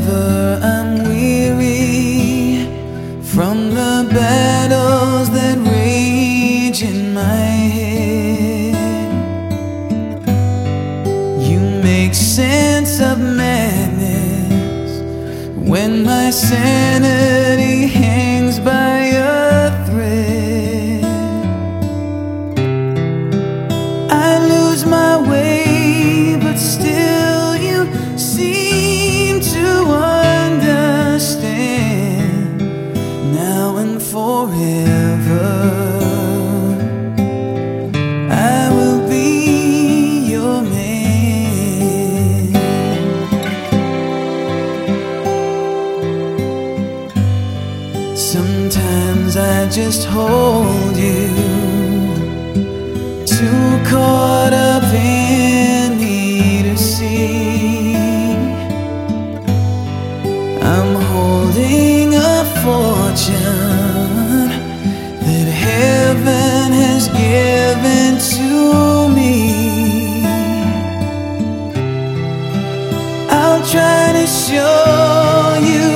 Whenever I'm weary from the battles that rage in my head, you make sense of madness when my sanity hangs. Sometimes I just hold you, too caught up in was given to me. I'll try to show you.